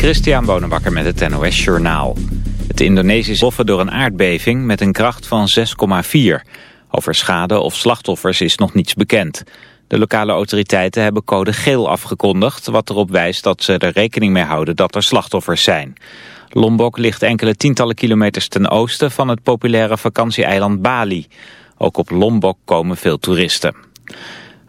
Christian Bonenbakker met het NOS Journaal. Het Indonesische boffen door een aardbeving met een kracht van 6,4. Over schade of slachtoffers is nog niets bekend. De lokale autoriteiten hebben code geel afgekondigd... wat erop wijst dat ze er rekening mee houden dat er slachtoffers zijn. Lombok ligt enkele tientallen kilometers ten oosten... van het populaire vakantieeiland Bali. Ook op Lombok komen veel toeristen.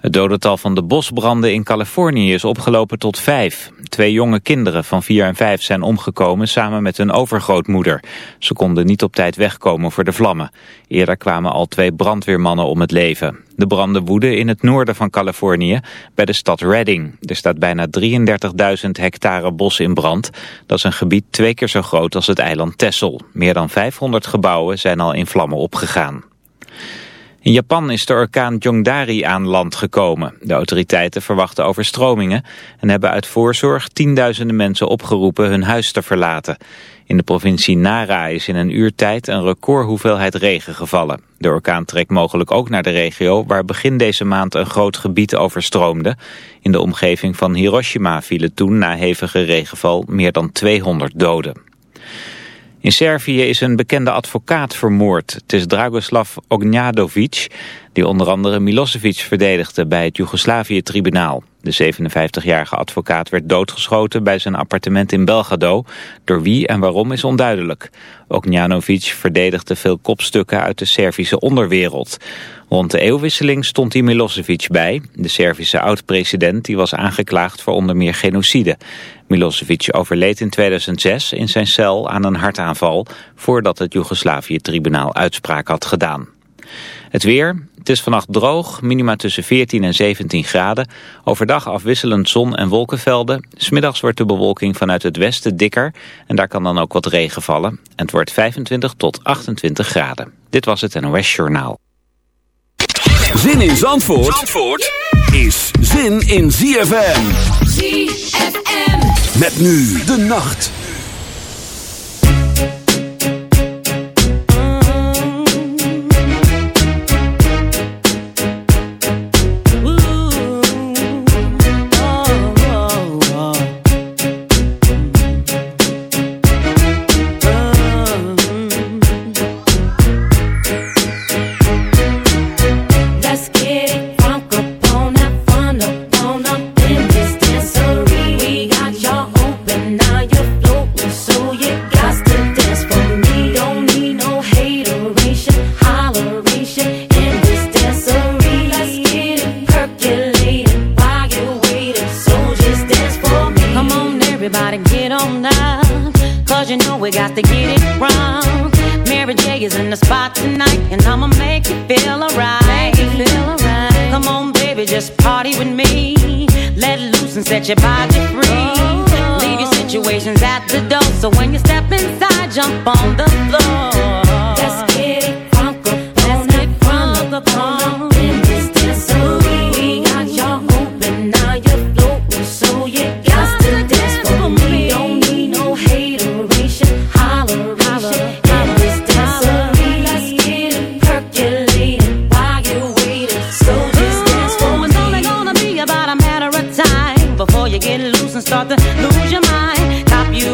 Het dodental van de bosbranden in Californië is opgelopen tot vijf. Twee jonge kinderen van vier en vijf zijn omgekomen samen met hun overgrootmoeder. Ze konden niet op tijd wegkomen voor de vlammen. Eerder kwamen al twee brandweermannen om het leven. De branden woeden in het noorden van Californië, bij de stad Redding. Er staat bijna 33.000 hectare bos in brand. Dat is een gebied twee keer zo groot als het eiland Texel. Meer dan 500 gebouwen zijn al in vlammen opgegaan. In Japan is de orkaan Jongdari aan land gekomen. De autoriteiten verwachten overstromingen en hebben uit voorzorg tienduizenden mensen opgeroepen hun huis te verlaten. In de provincie Nara is in een uur tijd een recordhoeveelheid regen gevallen. De orkaan trekt mogelijk ook naar de regio waar begin deze maand een groot gebied overstroomde. In de omgeving van Hiroshima vielen toen na hevige regenval meer dan 200 doden. In Servië is een bekende advocaat vermoord. Het is Dragoslav Ognjadovic, die onder andere Milosevic verdedigde bij het Joegoslavië-tribunaal. De 57-jarige advocaat werd doodgeschoten bij zijn appartement in Belgrado. Door wie en waarom is onduidelijk. Ognjanovic verdedigde veel kopstukken uit de Servische onderwereld. Rond de eeuwwisseling stond hij Milosevic bij, de Servische oud-president die was aangeklaagd voor onder meer genocide. Milosevic overleed in 2006 in zijn cel aan een hartaanval voordat het Joegoslavië-tribunaal uitspraak had gedaan. Het weer, het is vannacht droog, minima tussen 14 en 17 graden. Overdag afwisselend zon en wolkenvelden. Smiddags wordt de bewolking vanuit het westen dikker en daar kan dan ook wat regen vallen. En het wordt 25 tot 28 graden. Dit was het NOS Journaal. Zin in Zandvoort, Zandvoort is zin in ZFM. ZFM. Met nu de nacht.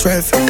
traffic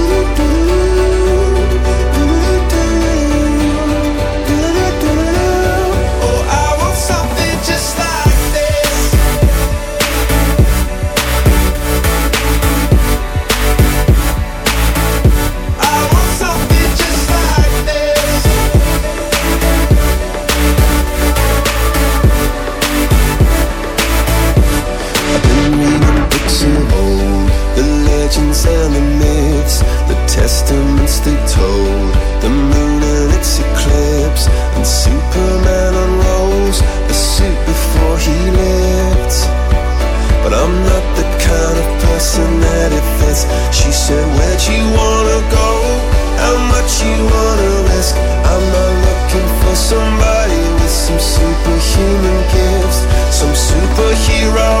zero.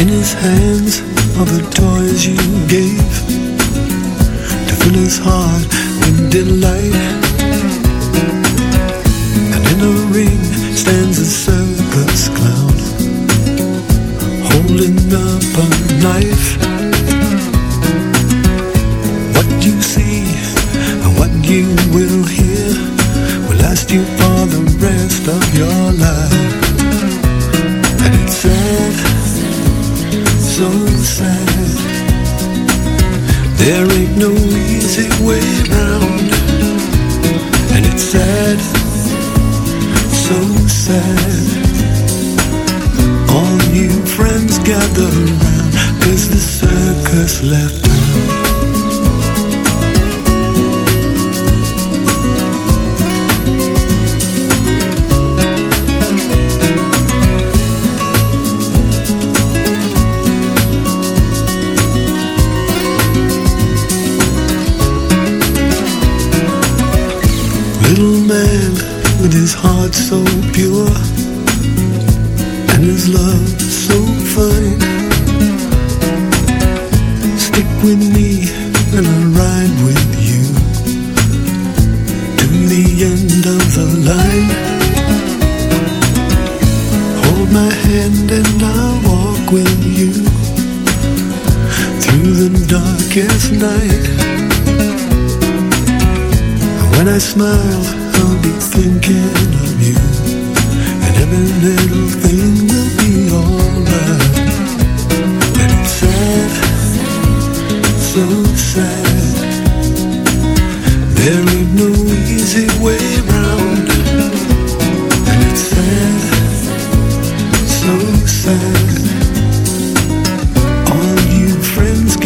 In his hands are the toys you gave To fill his heart with delight. And in a ring stands a circus clown Holding up a knife. What you see and what you will hear Will last you for the rest of your life. way round. And it's sad, so sad. All new friends gather round Cause the circus left There ain't no easy way round. And it's sad, so sad. All you friends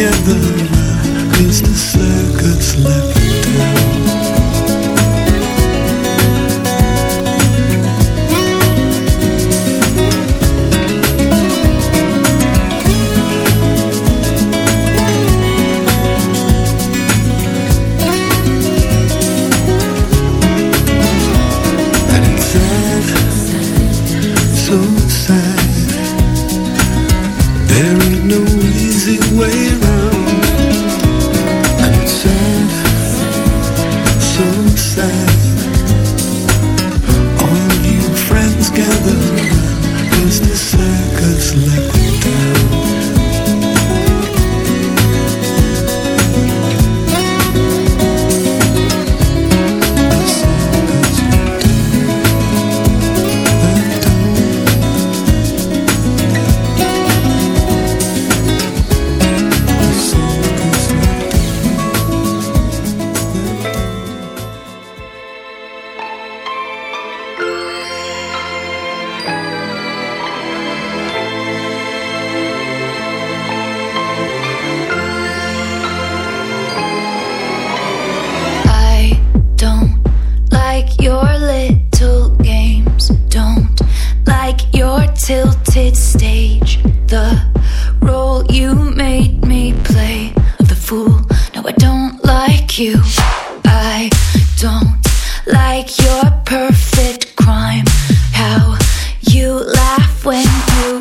the circus left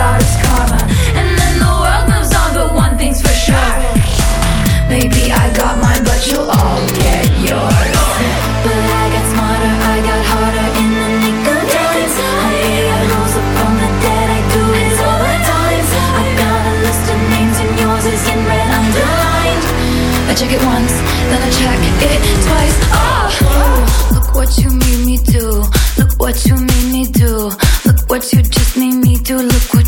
about is karma. And then the world moves on, but one thing's for sure. Maybe I got mine, but you'll all get yours. But I got smarter, I got harder in the nick of time. I rose up from the dead, I do it all the time. I've got a list of names and yours is in red underlined. I check it once, then I check it twice. Oh,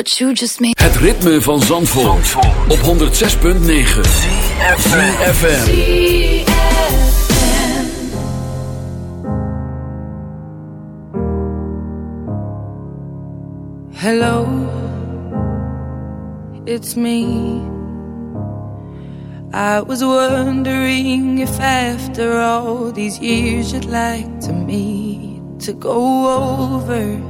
What you just made. Het ritme van Zandvoort, op 106.9 FM. Hello, it's me. I was wondering if after all these years you'd like to meet to go over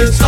It's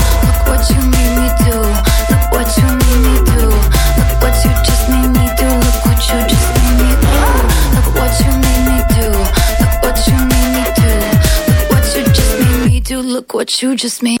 What you just made.